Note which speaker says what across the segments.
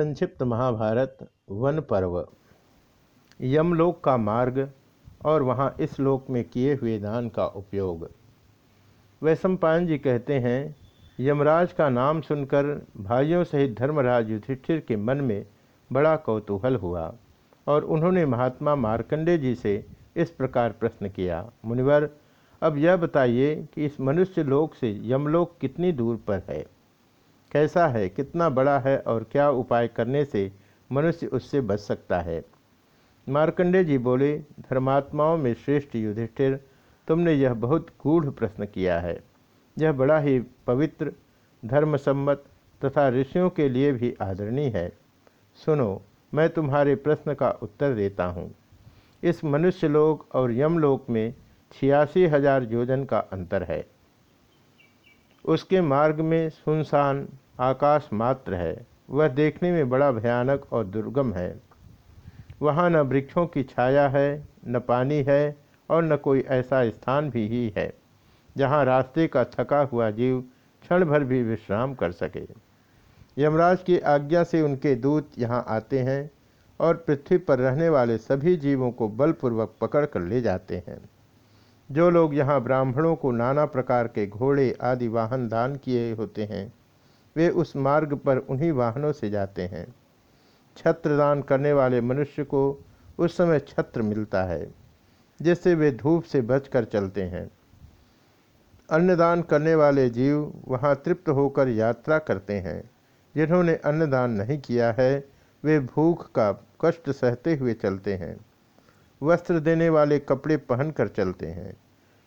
Speaker 1: संक्षिप्त महाभारत वन पर्व। यमलोक का मार्ग और वहाँ इस लोक में किए हुए दान का उपयोग। वैशंपायन जी कहते हैं, यमराज का नाम सुनकर भाइयों सहित धर्मराज युधिष्ठिर के मन में बड़ा कौतूहल हुआ और उन्होंने महात्मा मार्कंडे जी से इस प्रकार प्रश्न किया। मुनिवर, अब यह बताइए कि इस मनुष्य लोक से यमलोक कितनी दूर पर है? कैसा है, कितना बड़ा है और क्या उपाय करने से मनुष्य उससे बच सकता है? मार्कंडे जी बोले, धर्मात्माओं में श्रेष्ठ युधिष्ठिर, तुमने यह बहुत गूढ़ प्रश्न किया है। यह बड़ा ही पवित्र, धर्मसम्मत तथा ऋषियों के लिए भी आदरणीय है। सुनो, मैं तुम्हारे प्रश्न का उत्तर देता हूँ। इस मनुष्यलोक और यमलोक में छियासी हज़ार योजन का अंतर है। उसके मार्ग में सुनसान आकाश मात्र है। वह देखने में बड़ा भयानक और दुर्गम है। वहाँ न वृक्षों की छाया है, न पानी है और न कोई ऐसा स्थान भी ही है, जहाँ रास्ते का थका हुआ जीव क्षण भर भी विश्राम कर सके। यमराज की आज्ञा से उनके दूत यहाँ आते हैं और पृथ्वी पर रहने वाले सभी जीवों को बलपूर्वक पकड़ कर ले जाते हैं। जो लोग यहाँ ब्राह्मणों को नाना प्रकार के घोड़े आदि वाहन दान किए होते हैं, वे उस मार्ग पर उन्हीं वाहनों से जाते हैं। छत्र दान करने वाले मनुष्य को उस समय छत्र मिलता है, जिससे वे धूप से बचकर चलते हैं। अन्नदान करने वाले जीव वहाँ तृप्त होकर यात्रा करते हैं। जिन्होंने अन्नदान नहीं किया है, वे भूख का कष्ट सहते हुए चलते हैं। वस्त्र देने वाले कपड़े पहनकर चलते हैं।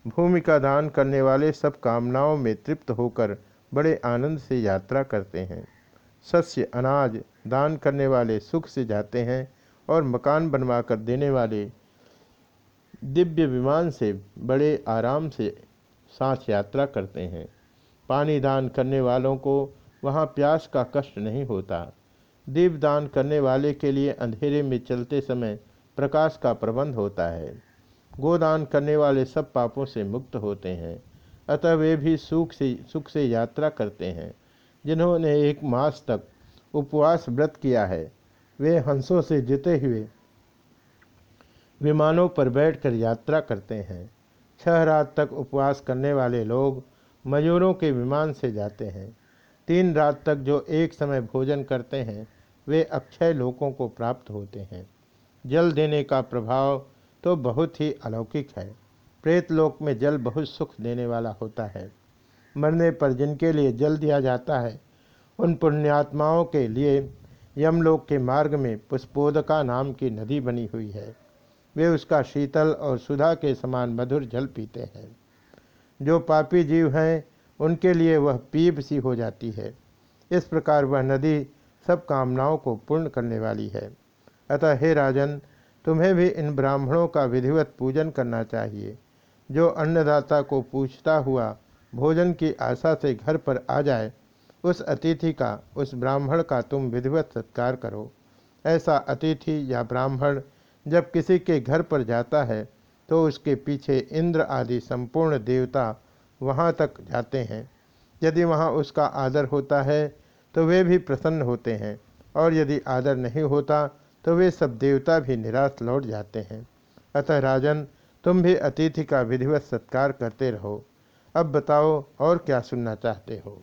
Speaker 1: भूमि का दान करने वाले सब कामनाओं में तृप्त होकर बड़े आनंद से यात्रा करते हैं। सस्य अनाज दान करने वाले सुख से जाते हैं और मकान बनवा कर देने वाले दिव्य विमान से बड़े आराम से साथ यात्रा करते हैं। पानी दान करने वालों को वहाँ प्यास का कष्ट नहीं होता। दीप दान करने वाले के लिए अंधेरे में चलते समय प्रकाश का प्रबंध होता है। गोदान करने वाले सब पापों से मुक्त होते हैं, अतः वे भी सुख से सुख से यात्रा करते हैं। जिन्होंने एक मास तक उपवास व्रत किया है, वे हंसों से जीते हुए विमानों पर बैठकर यात्रा करते हैं। छह रात तक उपवास करने वाले लोग मयूरों के विमान से जाते हैं। तीन रात तक जो एक समय भोजन करते हैं, वे अक्षय लोकों को प्राप्त होते हैं। जल देने का प्रभाव तो बहुत ही अलौकिक है। प्रेतलोक में जल बहुत सुख देने वाला होता है। मरने पर जिनके लिए जल दिया जाता है, उन पुण्यात्माओं के लिए यमलोक के मार्ग में पुष्पोदका नाम की नदी बनी हुई है। वे उसका शीतल और सुधा के समान मधुर जल पीते हैं। जो पापी जीव हैं, उनके लिए वह पीप सी हो जाती है। इस प्रकार वह नदी सब कामनाओं को पूर्ण करने वाली है। अतः हे राजन, तुम्हें भी इन ब्राह्मणों का विधिवत पूजन करना चाहिए। जो अन्नदाता को पूछता हुआ भोजन की आशा से घर पर आ जाए, उस अतिथि का, उस ब्राह्मण का तुम विधिवत सत्कार करो। ऐसा अतिथि या ब्राह्मण जब किसी के घर पर जाता है तो उसके पीछे इंद्र आदि संपूर्ण देवता वहाँ तक जाते हैं। यदि वहाँ उसका आदर होता है तो वे भी प्रसन्न होते हैं, और यदि आदर नहीं होता तो वे सब देवता भी निराश लौट जाते हैं। अतः राजन, तुम भी अतिथि का विधिवत सत्कार करते रहो। अब बताओ और क्या सुनना चाहते हो?